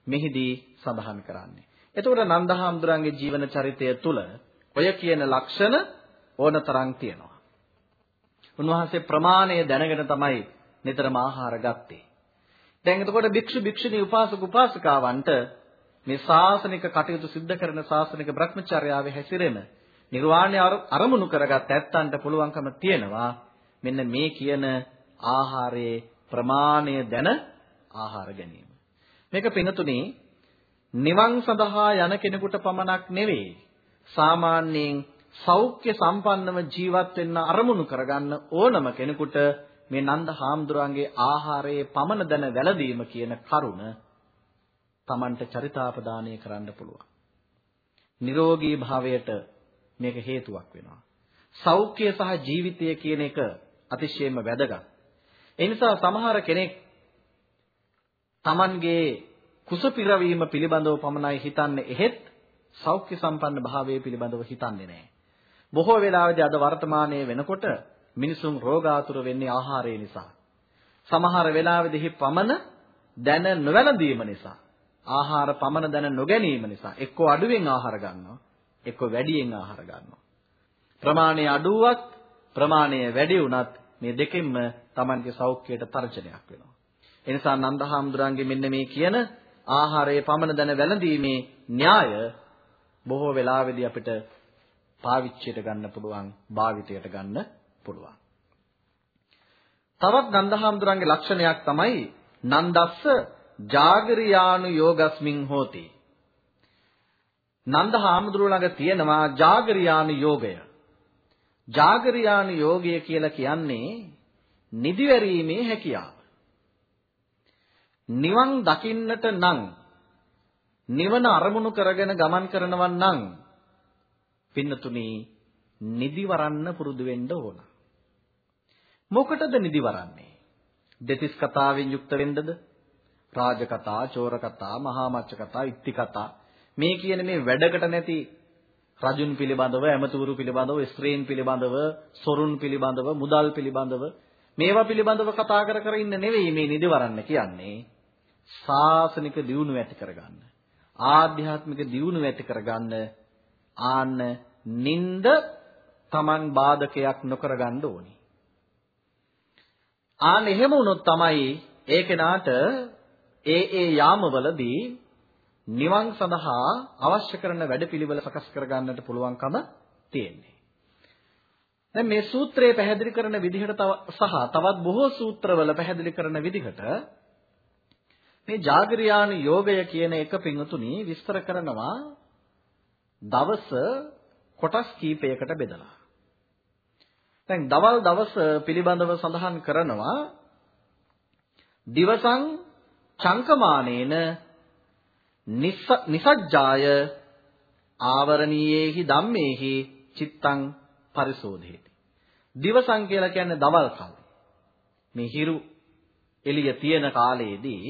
මෙහිදී සඳහන් කරන්නේ. එතකොට නන්දහාමුදුරන්ගේ ජීවන චරිතය තුළ ඔය කියන ලක්ෂණ ඕනතරම් තියෙනවා. උන්වහන්සේ ප්‍රමාණය දැනගෙන තමයි නිතරම ආහාර ගත්තේ. දැන් එතකොට භික්ෂු භික්ෂුණී උපාසක උපාසිකාවන්ට මේ ශාසනික කටයුතු සිද්ධ කරන ශාසනික භ්‍රමචර්යාවේ හැසිරෙන නිර්වාණය අරමුණු කරගත් ඇත්තන්ට පුළුවන්කම තියෙනවා මෙන්න මේ කියන ආහාරයේ ප්‍රමාණය දැන ආහාර ගැනීම. මේක පිනතුනේ නිවන් සඳහා යන කෙනෙකුට පමණක් නෙවෙයි සාමාන්‍යයෙන් සෞඛ්‍ය සම්පන්නව ජීවත් වෙන්න අරමුණු කරගන්න ඕනම කෙනෙකුට මේ නන්ද හාමුදුරන්ගේ ආහාරයේ පමණ දැන වැළඳීම කියන කරුණ Tamanට චරිතාපදානය කරන්න පුළුවන්. නිරෝගී භාවයට මේක හේතුවක් වෙනවා. සෞඛ්‍ය සහ ජීවිතය කියන එක අතිශයින්ම වැදගත්. ඒ නිසා සමහර කෙනෙක් Tamanගේ කුස පිරවීම පිළිබඳව පමණයි හිතන්නේ එහෙත් සෞඛ්‍ය සම්පන්න භාවය පිළිබඳව හිතන්නේ නැහැ. බොහෝ වෙලාවෙදී අද වර්තමානයේ වෙනකොට මිනිසුන් රෝගාතුර වෙන්නේ ආහාරය නිසා. සමහර වෙලාවෙදී පමණ දැන නොවැළඳීම නිසා. ආහාර පමණ දැන නොගැනීම නිසා එක්කෝ අඩුවෙන් ආහාර ගන්නවා එක්කෝ වැඩියෙන් ආහාර ගන්නවා ප්‍රමාණය අඩුවත් ප්‍රමාණය වැඩි වුණත් මේ දෙකෙන්ම Tamanගේ සෞඛ්‍යයට තර්ජනයක් වෙනවා ඒ නිසා නන්දහාමුදුරන්ගේ මෙන්න මේ කියන ආහාරයේ පමණ දැන වැළඳීමේ න්‍යාය බොහෝ වෙලාවෙදී අපිට පාවිච්චියට ගන්න පුළුවන් භාවිතයට ගන්න පුළුවන් තවත් නන්දහාමුදුරන්ගේ ලක්ෂණයක් තමයි නන්දස්ස ජාගරියානු යෝගස්මින් හෝති. නන්ද හාමුදුරුව ළඟ තියෙනවා ජාගරියානු යෝගය. ජාගරියානු යෝගය කියලා කියන්නේ නිදිවැරීමේ හැකියාව. නිවන් දකින්නට නම් නිවන අරමුණු කරගෙන ගමන් කරනවා නම් පින්නතුනි නිදිවරන්න පුරුදු වෙන්න ඕන. මොකටද නිදිවරන්නේ? දෙතිස් කතාවෙන් යුක්ත වෙන්නද? රාජ කතා, චෝර කතා, මහා මච්ච කතා, ඉත්ති කතා මේ කියන මේ වැඩකට නැති රජුන් පිළිබඳව, ඇමතුරු පිළිබඳව, ස්ත්‍රීන් පිළිබඳව, සොරුන් පිළිබඳව, මුදල් පිළිබඳව මේවා පිළිබඳව කතා කර කර ඉන්න නෙවෙයි මේ නිදිවරන්න කියන්නේ. ශාසනික දියුණුව ඇති කරගන්න. ආධ්‍යාත්මික දියුණුව ඇති කරගන්න ආන්න නිନ୍ଦ Taman බාධකයක් නොකර ගන්න ඕනි. ආන්න එහෙම වුණොත් තමයි ඒ කෙනාට ඒ ඒ යාමවලදී නිවන් සඳහා අවශ්‍ය කරන වැඩපිළිවෙල සකස් කරගන්නට පුළුවන්කම තියෙන්නේ. දැන් මේ සූත්‍රයේ පැහැදිලි කරන විදිහට සහ තවත් බොහෝ සූත්‍රවල පැහැදිලි කරන විදිහට මේ ජාගරියානු යෝගය කියන එක පින්තුණි විස්තර කරනවා දවස කොටස් කීපයකට බෙදලා. දැන් දවල් දවස පිළිබඳව සඳහන් කරනවා දිවසං චංකමානේන නිසජ්ජාය ආවරණීයේහි ධම්මේහි චිත්තං පරිසෝධේති. දිවසං කියලා කියන්නේ දවල් කාලේ. මේ හිරු එළිය තියෙන කාලයේදී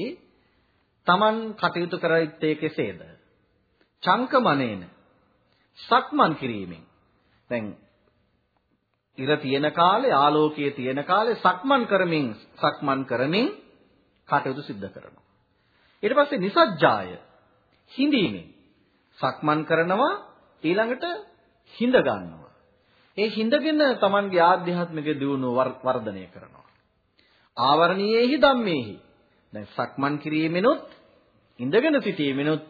Taman කටයුතු කර යුත්තේ කෙසේද? චංකමනේන සක්මන් කිරීමෙන්. දැන් ඉර තියෙන කාලේ ආලෝකයේ තියෙන කාලේ සක්මන් කරමින් සක්මන් කරමින් කටයුතු සිද්ධ කරනවා. ඊට පස්සේ නිසජ්ජාය හිඳීමෙන් සක්මන් කරනවා ඊළඟට හිඳ ගන්නවා. ඒ හිඳගෙන Tamanගේ ආධ්‍යාත්මික දියුණුව වර්ධනය කරනවා. ආවරණීයේහි ධම්මේහි. දැන් සක්මන් කිරීමෙනුත් ඉඳගෙන සිටීමෙනුත්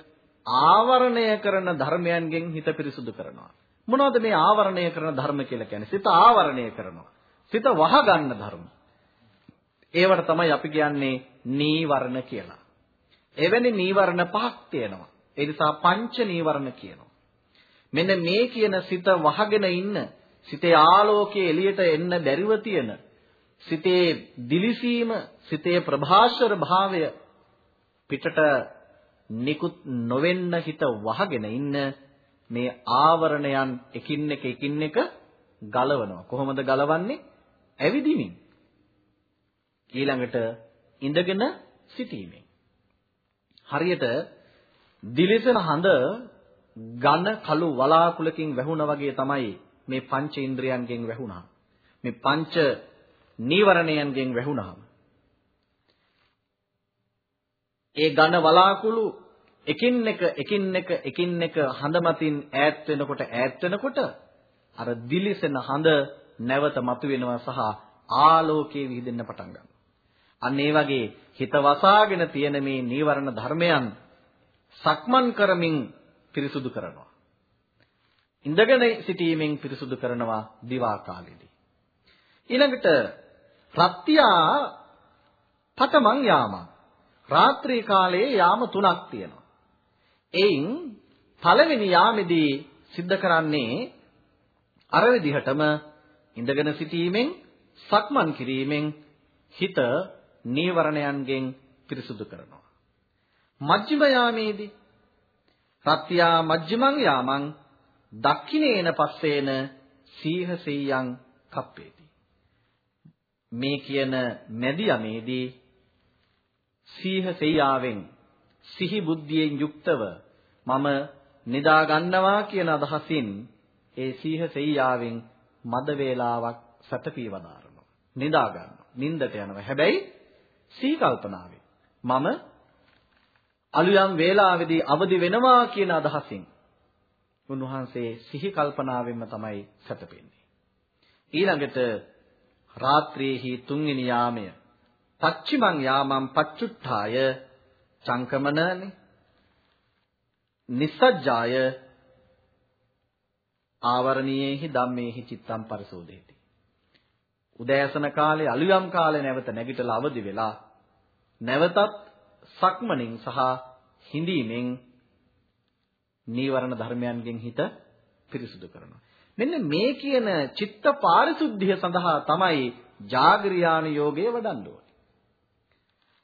ආවරණය කරන ධර්මයන්ගෙන් හිත පිරිසුදු කරනවා. මොනවද මේ ආවරණය කරන ධර්ම කියලා කියන්නේ? සිත ආවරණය කරනවා. සිත වහ ගන්න ධර්ම. ඒවට තමයි අපි කියන්නේ නීවරණ කියලා. එවැනි නීවරණ පහක් තියෙනවා. ඒ නිසා පංච නීවරණ කියනවා. මෙන්න මේ කියන සිත වහගෙන ඉන්න සිතේ ආලෝකයේ එළියට එන්න බැරිව තියෙන සිතේ දිලිසීම සිතේ ප්‍රභාෂර භාවය පිටට නිකුත් නොවෙන්න හිත වහගෙන ඉන්න මේ ආවරණයන් එකින් එක එකින් එක ගලවනවා. කොහොමද ගලවන්නේ? ඇවිදිමින්. ඊළඟට ඉඳගෙන සිටීමෙන්. හරියට දිලිසෙන හඳ ඝන කළු වලාකුලකින් වැහුණා වගේ තමයි මේ පංච ඉන්ද්‍රයන්ගෙන් වැහුණා. මේ පංච නීවරණයන්ගෙන් වැහුණාම ඒ ඝන වලාකුළු එකින් එක එකින් එක එකින් එක හඳ මතින් ඈත් වෙනකොට ඈත් වෙනකොට අර දිලිසෙන හඳ නැවත මතුවෙනවා සහ ආලෝකයේ විහිදෙන්න පටන් ගන්නවා. අන්න ඒ වගේ හිත වසාගෙන තියෙන මේ නීවරණ ධර්මයන් සක්මන් කරමින් පිරිසුදු කරනවා. ඉඳගෙන සිටීමෙන් පිරිසුදු කරනවා දිවා කාලෙදී. ඊළඟට ප්‍රත්‍යා පතමං යාම. රාත්‍රී කාලයේ යාම තුනක් තියෙනවා. එයින් පළවෙනි යාමේදී සිද්ධ කරන්නේ අර විදිහටම ඉඳගෙන සිටීමෙන් සක්මන් කිරීමෙන් හිත නීවරණයන්ගෙන් පිරිසුදු කරනවා. මජ්ක්‍ධිම යාමේදී සත්‍යා මජ්ක්‍ධිමං යාමං දක්ඛිනේන පස්සේන සීහ සෙය්‍යං කප්පේති. මේ කියන මැදි යමේදී සීහ සෙය්‍යාවෙන් සිහි බුද්ධියෙන් යුක්තව මම නිදා ගන්නවා කියන අදහසින් ඒ සීහ සෙය්‍යාවෙන් මද වේලාවක් සැතපී වදාරනවා. නිදා ගන්නවා. නින්දට යනවා. හැබැයි සිහි කල්පනාවෙන් මම අලුයම් වේලාවේදී අවදි වෙනවා කියන අදහසින් උන්වහන්සේ සිහි කල්පනාවෙන්ම තමයි සැතපෙන්නේ. ඊළඟට රාත්‍රියේහි තුන්වෙනි යාමය පච්චිමං යාමං පච්චුට්ඨාය චංකමනනේ නිස්සජ්ජාය ආවරණීයේහි ධම්මේහි චිත්තම් පරිසෝදේති. උදෑසන කාලේ අලුයම් කාලේ නැවත නැගිටලා අවදි වෙලා නැවතත් සක්මණෙන් සහ හිඳීමෙන් නීවරණ ධර්මයන්ගෙන් හිත පිරිසුදු කරනවා. මෙන්න මේ කියන චිත්ත පාරිශුද්ධිය සඳහා තමයි ජාගරියාන යෝගය වඩන්න ඕනේ.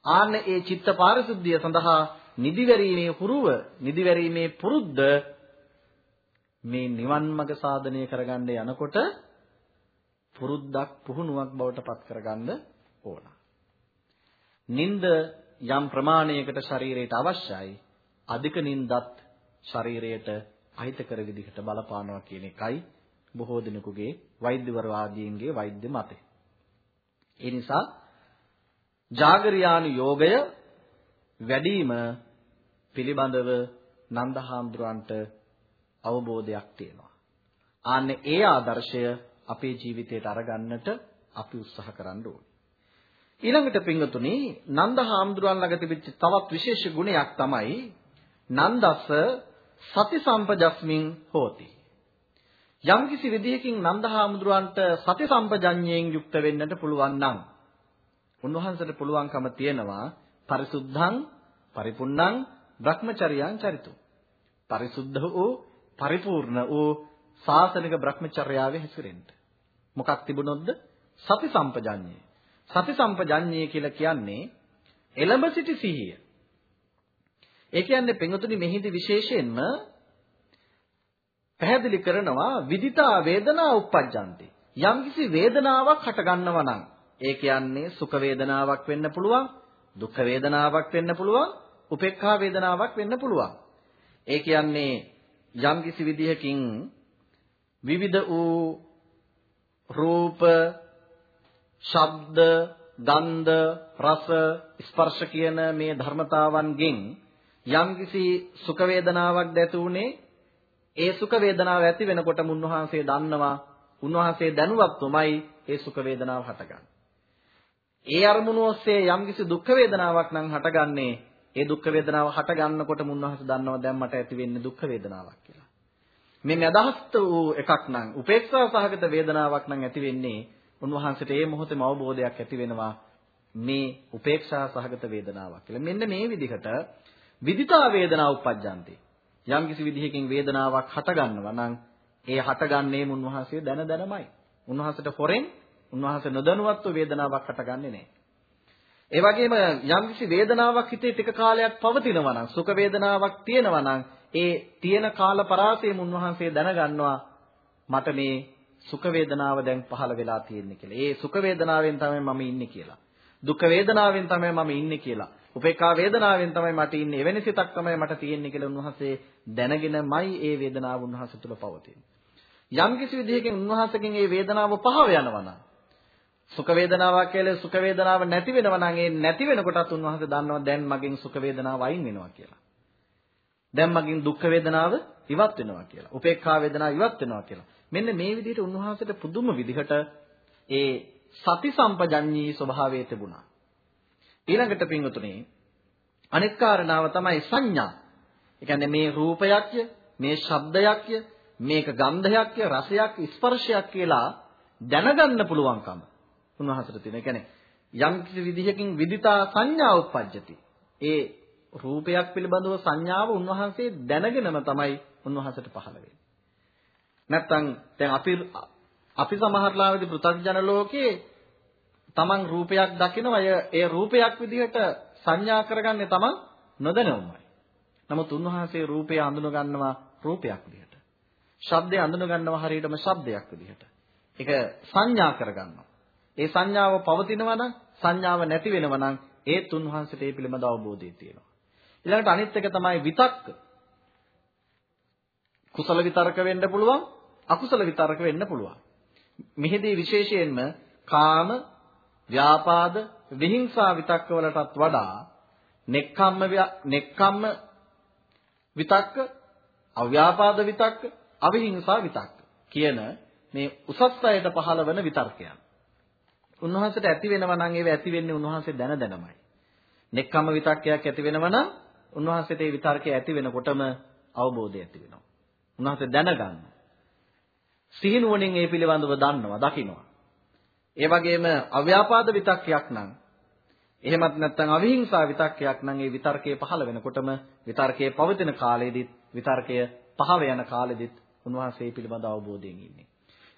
ආන්න ඒ චිත්ත පාරිශුද්ධිය සඳහා නිදිවැරීමේ හුරුව, නිදිවැරීමේ පුරුද්ද මේ නිවන් මඟ සාධනය කරගන්න යනකොට පුරුද්දක් පුහුණුවක් බවට පත් කරගන්න ඕන. නිନ୍ଦ යම් ප්‍රමාණයකට ශරීරයට අවශ්‍යයි. අධික නින්දත් ශරීරයට අහිතකර විදිහට බලපානවා කියන එකයි බොහෝ දිනකගේ වෛද්‍යවරු ආදීන්ගේ වෛද්‍ය මතය. ඒ නිසා ජාගරියානු යෝගය වැඩිම පිළිබඳව නන්දහාමුදුරන්ට අවබෝධයක් තියෙනවා. ආන්න ඒ ආදර්ශය අපේ ජීවිතයට අරගන්නට අපි උත්සාහ කරන්න ඕනේ. ඊළඟට පින්වතුනි නන්දහාමුදුරන් ළඟ තිබිච්ච තවත් විශේෂ ගුණයක් තමයි නන්දස සති සම්පජස්මින් හෝති. යම්කිසි විදිහකින් නන්දහාමුදුරන්ට සති සම්පජඤ්ඤයෙන් යුක්ත වෙන්නට පුළුවන් නම් උන්වහන්සේට පුළුවන්කම තියෙනවා පරිසුද්ධං පරිපුන්නං Brahmacharyan චරිතෝ. පරිසුද්ධ වූ පරිපූර්ණ වූ සාසනික Brahmacharyaවේ හැසිරෙන්න. මොකක් තිබුණොත්ද? සති සම්පජඤ්ඤය. සති සම්පජඤ්ඤය කියලා කියන්නේ එළඹ සිටි සිහිය. ඒ කියන්නේ පින්වතුනි මෙහිදී විශේෂයෙන්ම පැහැදිලි කරනවා විදිතා වේදනා උප්පජ්ජන්ති. යම්කිසි වේදනාවක් හට ගන්නවා නම් ඒ කියන්නේ සුඛ වේදනාවක් වෙන්න පුළුවන්, දුක්ඛ වේදනාවක් වෙන්න පුළුවන්, උපේක්ඛා වේදනාවක් වෙන්න පුළුවන්. ඒ කියන්නේ යම්කිසි විදිහකින් විවිධ වූ රූප, ශබ්ද, ගන්ධ, රස, ස්පර්ශ කියන මේ ධර්මතාවන්ගෙන් යම්කිසි සුඛ වේදනාවක් දැතු උනේ ඒ සුඛ වේදනාව ඇති වෙනකොට මුන්වහන්සේ දන්නවා උන්වහන්සේ දැනුවත්වමයි ඒ සුඛ වේදනාව හටගන්නේ. ඒ අරමුණ ඔස්සේ යම්කිසි දුක් වේදනාවක් නම් හටගන්නේ ඒ දුක් වේදනාව හට ගන්නකොට මුන්වහන්සේ දන්නවා දැන් මට ඇති වෙන්නේ දුක් වේදනාවක් කියලා. මේ මදහස්ත වූ එකක් නම් උපේක්ෂා සහගත වේදනාවක් නම් ඇති වෙන්නේ උන්වහන්සේට ඒ මොහොතේම අවබෝධයක් ඇති වෙනවා මේ උපේක්ෂා සහගත වේදනාවක් කියලා. මෙන්න මේ විදිහට විදිතා වේදනා උප්පජ්ජන්ති. යම් කිසි විදිහකින් වේදනාවක් හට ගන්නවා නම් ඒ හටගන්නේ මුන්වහන්සේ දැන දැනමයි. උන්වහන්සේට හොරෙන් උන්වහන්සේ නොදැනුවත්ව වේදනාවක් හටගන්නේ නැහැ. ඒ වගේම යම්කිසි වේදනාවක් හිතේ ටික කාලයක් පවතිනවා නම් සුඛ වේදනාවක් තියෙනවා නම් ඒ තියෙන කාල පරාසයෙන් උන්වහන්සේ දැනගන්නවා මට මේ සුඛ වේදනාව දැන් පහළ වෙලා තියෙන්නේ කියලා. ඒ සුඛ වේදනාවෙන් තමයි මම ඉන්නේ කියලා. දුක් වේදනාවෙන් තමයි මම ඉන්නේ කියලා. උපේක්ඛා වේදනාවෙන් තමයි මට ඉන්නේ. එවැනි සිතක් තමයි මට තියෙන්නේ කියලා උන්වහන්සේ දැනගෙනමයි ඒ වේදනාව උන්වහන්සේ තුල පවතින්නේ. යම් කිසි විදිහකින් උන්වහන්සේගෙන් ඒ වේදනාව පහව යනවා නම් සුඛ වේදනාවක් කියලා සුඛ වේදනාව නැති වෙනවා නම් ඒ නැති වෙනකොටත් උන්වහන්සේ දන්නවා දැන් මගෙන් සුඛ වේදනාව අයින් වෙනවා කියලා. දැන් මගෙන් දුක් වේදනාව ඉවත් වෙනවා කියලා. උපේක්ඛා වේදනාව ඉවත් වෙනවා කියලා. මෙන්න මේ විදිහට උන්වහන්සේට පුදුම විදිහට ඒ සති සම්පජඤ්ඤී ස්වභාවය තිබුණා. ඊළඟට පින්වතුනි අනෙක් කාරණාව තමයි සංඥා. ඒ කියන්නේ මේ රූපයක්ය, මේ ශබ්දයක්ය, මේක ගන්ධයක්ය, රසයක්, ස්පර්ශයක් කියලා දැනගන්න පුළුවන්කම. උන්වහන්සේට තියෙන. ඒ කියන්නේ යම් කිසි විදිහකින් විදිතා සංඥා උප්පජ්ජති. ඒ රූපයක් පිළිබඳව සංඥාව උන්වහන්සේ දැනගෙනම තමයි උන්වහන්සේට පහළ වෙන්නේ. නැත්තම් දැන් අපි අපි සමහරලාවේදී පෘථග්ජන ලෝකේ තමන් රූපයක් දකිනවා ඒ රූපයක් විදිහට සංඥා කරගන්නේ තමන් නොදැනුමයි. නමුත් උන්වහන්සේ රූපය අඳුන ගන්නවා රූපයක් විදිහට. ශබ්දය අඳුන ගන්නවා හරියටම ශබ්දයක් විදිහට. ඒක සංඥා කරගන්නවා. ඒ සංඥාව පවතිනවා නම් සංඥාව නැති වෙනවා නම් ඒත් උන්වහන්සේට ඒ පිළිබඳ අවබෝධය තියෙනවා. ඊළඟට අනිත් එක තමයි විතක්ක. කුසල විතරක වෙන්න පුළුවන්, අකුසල විතරක වෙන්න පුළුවන්. මෙහිදී විශේෂයෙන්ම කාම, ව්‍යාපාද, විහිංසා විතක්ක වලටත් වඩා නෙක්ඛම්ම නෙක්ඛම්ම විතක්ක, අව්‍යාපාද විතක්ක, අවිහිංසා විතක්ක කියන මේ උසස් අයට පහළ වෙන විතර්කයන්. උන්වහන්සේට ඇති වෙනවා නම් ඒව ඇති වෙන්නේ උන්වහන්සේ දැන දැනමයි. නෙක්ඛම්ම විතක්කයක් ඇති වෙනවා නම් උන්වහන්සේට ඒ විතර්කය ඇති වෙනකොටම අවබෝධය ඇති වෙනවා. උන්වහන්සේ දැනගන්නවා. සිහිනුවණින් ඒ පිළිබඳව දන්නවා, දකිනවා. ඒ වගේම අව්‍යාපාද විතක්කයක් නම් එහෙමත් නැත්නම් අවිහිංසා විතක්කයක් නම් ඒ විතර්කයේ පහළ වෙනකොටම විතර්කයේ පවතින කාලෙදිත් විතර්කය පහව යන කාලෙදිත් උන්වහන්සේ පිළිබඳ අවබෝධයෙන් ඉන්නේ.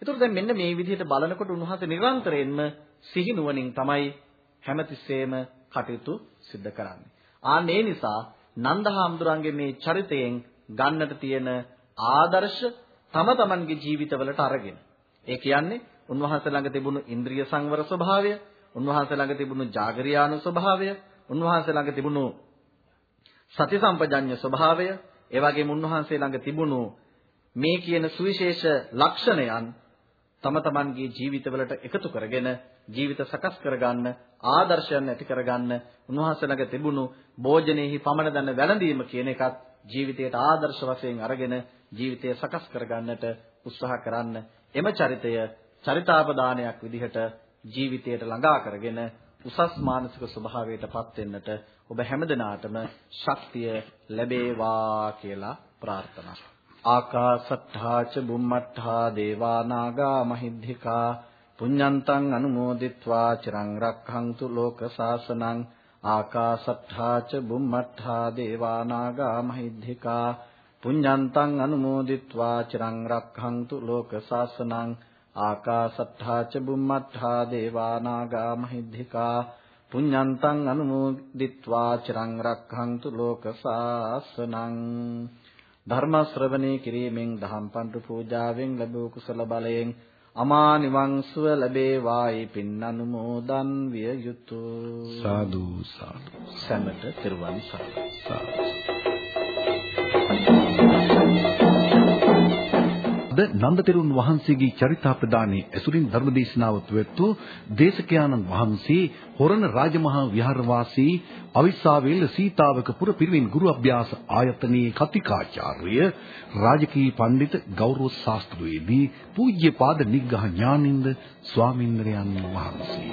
ඒතකොට දැන් මෙන්න මේ විදිහට බලනකොට උන්වහන්සේ නිරන්තරයෙන්ම සිහි නුවණින් තමයි හැමතිස්සෙම කටයුතු සිද්ධ කරන්නේ. ආන් ඒ නිසා නන්දහාමුදුරන්ගේ මේ චරිතයෙන් ගන්නට තියෙන ආදර්ශ තම තමන්ගේ ජීවිතවලට අරගෙන. ඒ කියන්නේ උන්වහන්සේ ළඟ තිබුණු ඉන්ද්‍රිය සංවර ස්වභාවය, උන්වහන්සේ ළඟ තිබුණු జాగරියානු ස්වභාවය, උන්වහන්සේ ළඟ තිබුණු සති සම්පජඤ්ඤ ස්වභාවය, ඒ වගේම උන්වහන්සේ ළඟ තිබුණු මේ කියන සුවිශේෂ ලක්ෂණයන් තම තමන්ගේ ජීවිතවලට එකතු කරගෙන ජීවිත සකස් කරගන්න ආදර්ශයන් ඇති කරගන්න උන්වහන්සේ ළඟ තිබුණු භෝජනයේහි පමණ දන්න වැළඳීම කියන එකත් ජීවිතයට ආදර්ශ වශයෙන් අරගෙන ජීවිතය සකස් කරගන්නට උත්සාහ කරන්න එම චරිතය චරිතාපදානයක් විදිහට ජීවිතයට ළඟා කරගෙන උසස් මානසික ස්වභාවයටපත් වෙන්නට ඔබ හැමදෙනාටම ශක්තිය ලැබේවා කියලා ප්‍රාර්ථනා. ආකාසට්ඨා ච බුම්මට්ඨා දේවා නාග මහිද්దికා පුඤ්ඤන්තං අනුමෝදිත්වා චිරං රක්ඛන්තු ලෝක සාසනං ආකාසට්ඨා ච බුම්මට්ඨා දේවා නාග මහිද්దికා පුඤ්ඤන්තං අනුමෝදිත්වා චිරං රක්ඛන්තු ලෝක සාසනං ආකාසට්ඨා ච බුම්මට්ඨා දේවා නාග මහිද්దికා පුඤ්ඤන්තං අනුමෝදිත්වා චිරං රක්ඛන්තු ලෝක සාසනං ධර්ම ශ්‍රවණේ කිරීමෙන් දහම් පඬු පූජාවෙන් ලැබූ කුසල බලයෙන් අමා නිවන් සුව ලැබේවායි පින් අනුමෝදන් විය යුතුය සාදු සාදු සම්මත තිරුවන් සරණයි අද නන්දතෙරුන් වහන්සේගේ චරිතාප්‍රදානයේ ඇසුරින් ධර්මදේශනාව තුවත්තු දේශකයාණන් වහන්සේ හොරණ රාජමහා විහාරවාසී අවිස්සාවේල සීතාවකපුර පිරිවෙන් ගුරු අභ්‍යාස ආයතනයේ කතිකාචාර්ය රාජකීය පඬිත ගෞරව ශාස්ත්‍රවේදී පූජ්‍යපාද නිග්ඝ ඥානින්ද ස්වාමින්ද්‍රයන් වහන්සේ.